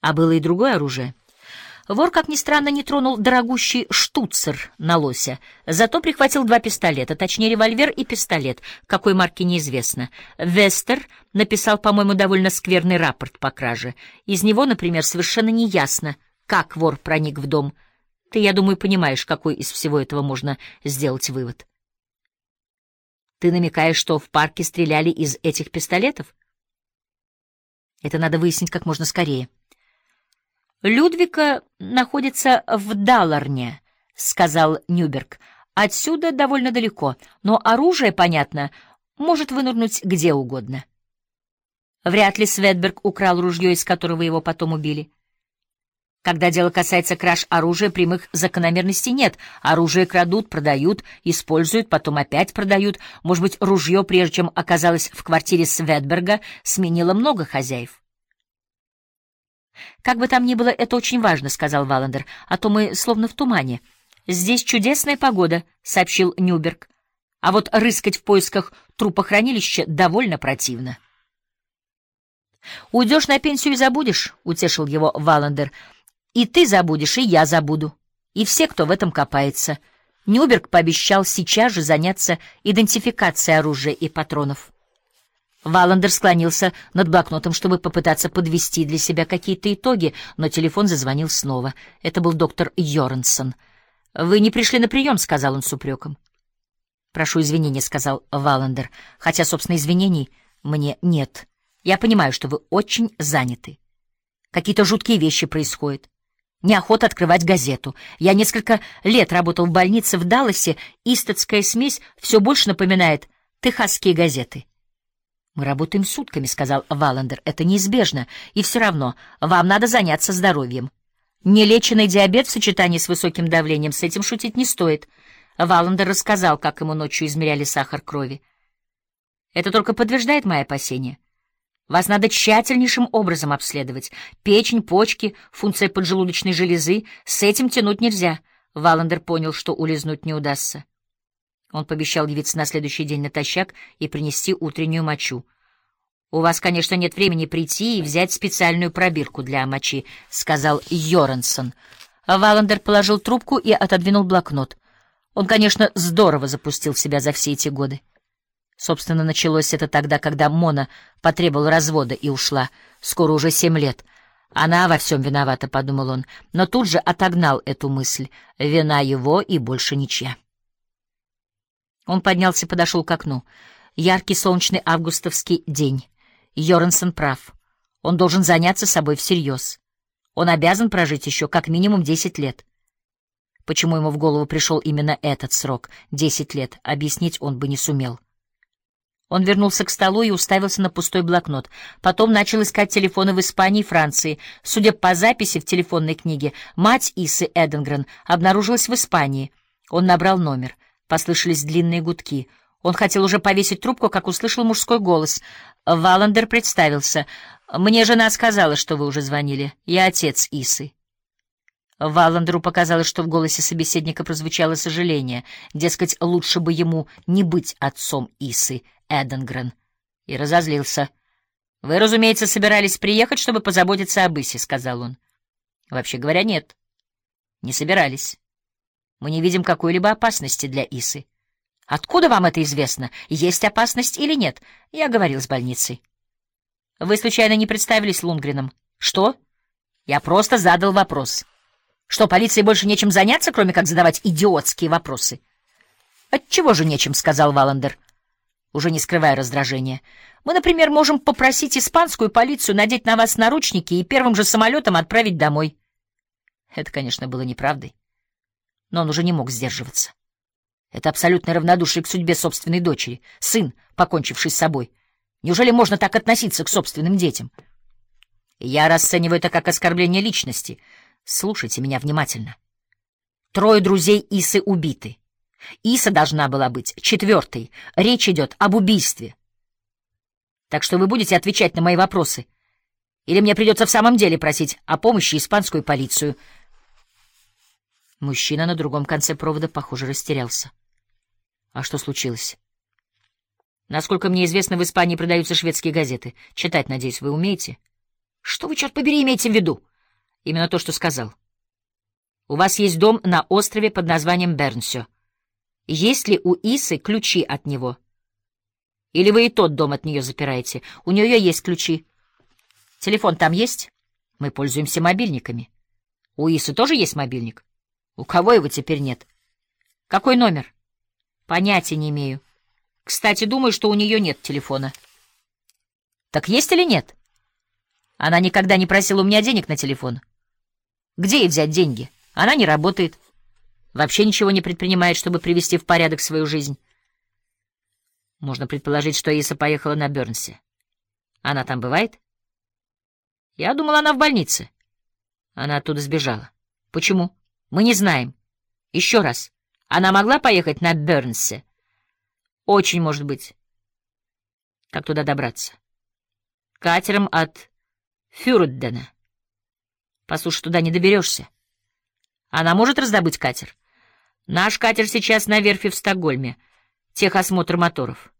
А было и другое оружие. Вор, как ни странно, не тронул дорогущий штуцер на лося, зато прихватил два пистолета, точнее револьвер и пистолет, какой марки неизвестно. Вестер написал, по-моему, довольно скверный рапорт по краже. Из него, например, совершенно неясно, как вор проник в дом. Ты, я думаю, понимаешь, какой из всего этого можно сделать вывод. Ты намекаешь, что в парке стреляли из этих пистолетов? Это надо выяснить как можно скорее. Людвика находится в Далларне, сказал Нюберг. Отсюда довольно далеко, но оружие, понятно, может вынырнуть где угодно. Вряд ли Светберг украл ружье, из которого его потом убили. Когда дело касается краж оружия, прямых закономерностей нет. Оружие крадут, продают, используют, потом опять продают. Может быть, ружье, прежде чем оказалось в квартире Светберга, сменило много хозяев. «Как бы там ни было, это очень важно», — сказал Валандер, — «а то мы словно в тумане». «Здесь чудесная погода», — сообщил Нюберг. «А вот рыскать в поисках трупохранилища довольно противно». «Уйдешь на пенсию и забудешь», — утешил его Валандер. «И ты забудешь, и я забуду. И все, кто в этом копается». Нюберг пообещал сейчас же заняться идентификацией оружия и патронов. Валандер склонился над блокнотом, чтобы попытаться подвести для себя какие-то итоги, но телефон зазвонил снова. Это был доктор Йорнсон. «Вы не пришли на прием», — сказал он с упреком. «Прошу извинения», — сказал Валандер, «хотя, собственно, извинений мне нет. Я понимаю, что вы очень заняты. Какие-то жуткие вещи происходят. Неохота открывать газету. Я несколько лет работал в больнице в Далласе, истатская смесь все больше напоминает техасские газеты». «Мы работаем сутками», — сказал Валандер. «Это неизбежно. И все равно вам надо заняться здоровьем. Нелеченный диабет в сочетании с высоким давлением, с этим шутить не стоит». Валандер рассказал, как ему ночью измеряли сахар крови. «Это только подтверждает мои опасения. Вас надо тщательнейшим образом обследовать. Печень, почки, функция поджелудочной железы. С этим тянуть нельзя». Валандер понял, что улизнуть не удастся. Он пообещал явиться на следующий день натощак и принести утреннюю мочу. «У вас, конечно, нет времени прийти и взять специальную пробирку для мочи», — сказал Йоренсон. Валандер положил трубку и отодвинул блокнот. Он, конечно, здорово запустил себя за все эти годы. Собственно, началось это тогда, когда Мона потребовала развода и ушла. Скоро уже семь лет. Она во всем виновата, — подумал он, но тут же отогнал эту мысль. Вина его и больше ничья. Он поднялся и подошел к окну. Яркий солнечный августовский день. Йоренсон прав. Он должен заняться собой всерьез. Он обязан прожить еще как минимум десять лет. Почему ему в голову пришел именно этот срок — десять лет, объяснить он бы не сумел. Он вернулся к столу и уставился на пустой блокнот. Потом начал искать телефоны в Испании и Франции. Судя по записи в телефонной книге, мать Исы Эденгрен обнаружилась в Испании. Он набрал номер — Послышались длинные гудки. Он хотел уже повесить трубку, как услышал мужской голос. Валандер представился. «Мне жена сказала, что вы уже звонили. Я отец Исы». Валандеру показалось, что в голосе собеседника прозвучало сожаление. Дескать, лучше бы ему не быть отцом Исы, Эденгрен. И разозлился. «Вы, разумеется, собирались приехать, чтобы позаботиться об Исе», — сказал он. «Вообще говоря, нет. Не собирались». Мы не видим какой-либо опасности для Исы. Откуда вам это известно? Есть опасность или нет? Я говорил с больницей. Вы случайно не представились Лунгреном? Что? Я просто задал вопрос. Что, полиции больше нечем заняться, кроме как задавать идиотские вопросы? Отчего же нечем, сказал Валандер, уже не скрывая раздражения. Мы, например, можем попросить испанскую полицию надеть на вас наручники и первым же самолетом отправить домой. Это, конечно, было неправдой но он уже не мог сдерживаться. Это абсолютное равнодушие к судьбе собственной дочери, сын, покончивший с собой. Неужели можно так относиться к собственным детям? Я расцениваю это как оскорбление личности. Слушайте меня внимательно. Трое друзей Исы убиты. Иса должна была быть четвертой. Речь идет об убийстве. Так что вы будете отвечать на мои вопросы. Или мне придется в самом деле просить о помощи испанскую полицию — Мужчина на другом конце провода, похоже, растерялся. А что случилось? Насколько мне известно, в Испании продаются шведские газеты. Читать, надеюсь, вы умеете? Что вы, черт побери, имеете в виду? Именно то, что сказал. У вас есть дом на острове под названием Бернсё. Есть ли у Исы ключи от него? Или вы и тот дом от нее запираете? У нее есть ключи. Телефон там есть? Мы пользуемся мобильниками. У Исы тоже есть мобильник? У кого его теперь нет? Какой номер? Понятия не имею. Кстати, думаю, что у нее нет телефона. Так есть или нет? Она никогда не просила у меня денег на телефон. Где ей взять деньги? Она не работает. Вообще ничего не предпринимает, чтобы привести в порядок свою жизнь. Можно предположить, что Иса поехала на Бернсе. Она там бывает? Я думала, она в больнице. Она оттуда сбежала. Почему? Мы не знаем. Еще раз. Она могла поехать на Бернсе? Очень может быть. Как туда добраться? Катером от Фюрдена. Послушай, туда не доберешься. Она может раздобыть катер? Наш катер сейчас на верфи в Стокгольме. Техосмотр моторов.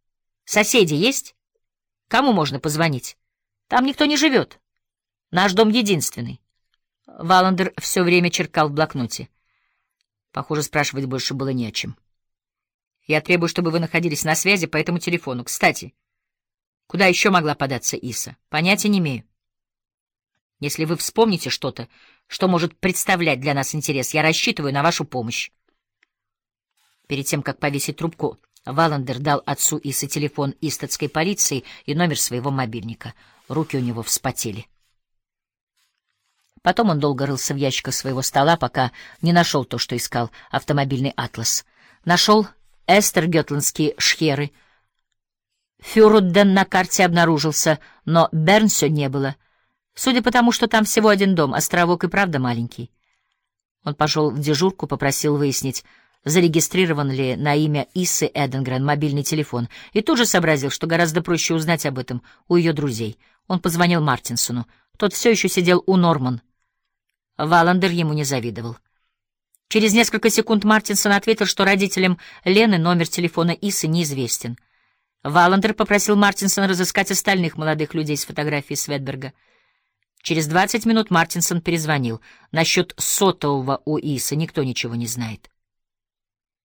Соседи есть? Кому можно позвонить? Там никто не живет. Наш дом единственный. Валандер все время черкал в блокноте. Похоже, спрашивать больше было не о чем. Я требую, чтобы вы находились на связи по этому телефону. Кстати, куда еще могла податься Иса? Понятия не имею. Если вы вспомните что-то, что может представлять для нас интерес, я рассчитываю на вашу помощь. Перед тем, как повесить трубку, Валандер дал отцу Исы телефон истатской полиции и номер своего мобильника. Руки у него вспотели. Потом он долго рылся в ящиках своего стола, пока не нашел то, что искал — автомобильный атлас. Нашел Эстергетландские шхеры. Фюрудден на карте обнаружился, но Бернсё не было. Судя по тому, что там всего один дом, островок и правда маленький. Он пошел в дежурку, попросил выяснить, зарегистрирован ли на имя Исы Эденгрен мобильный телефон, и тут же сообразил, что гораздо проще узнать об этом у ее друзей. Он позвонил Мартинсону. Тот все еще сидел у Норман. Валандер ему не завидовал. Через несколько секунд Мартинсон ответил, что родителям Лены номер телефона Исы неизвестен. Валандер попросил Мартинсона разыскать остальных молодых людей с фотографией Светберга. Через двадцать минут Мартинсон перезвонил. Насчет сотового у Исы никто ничего не знает.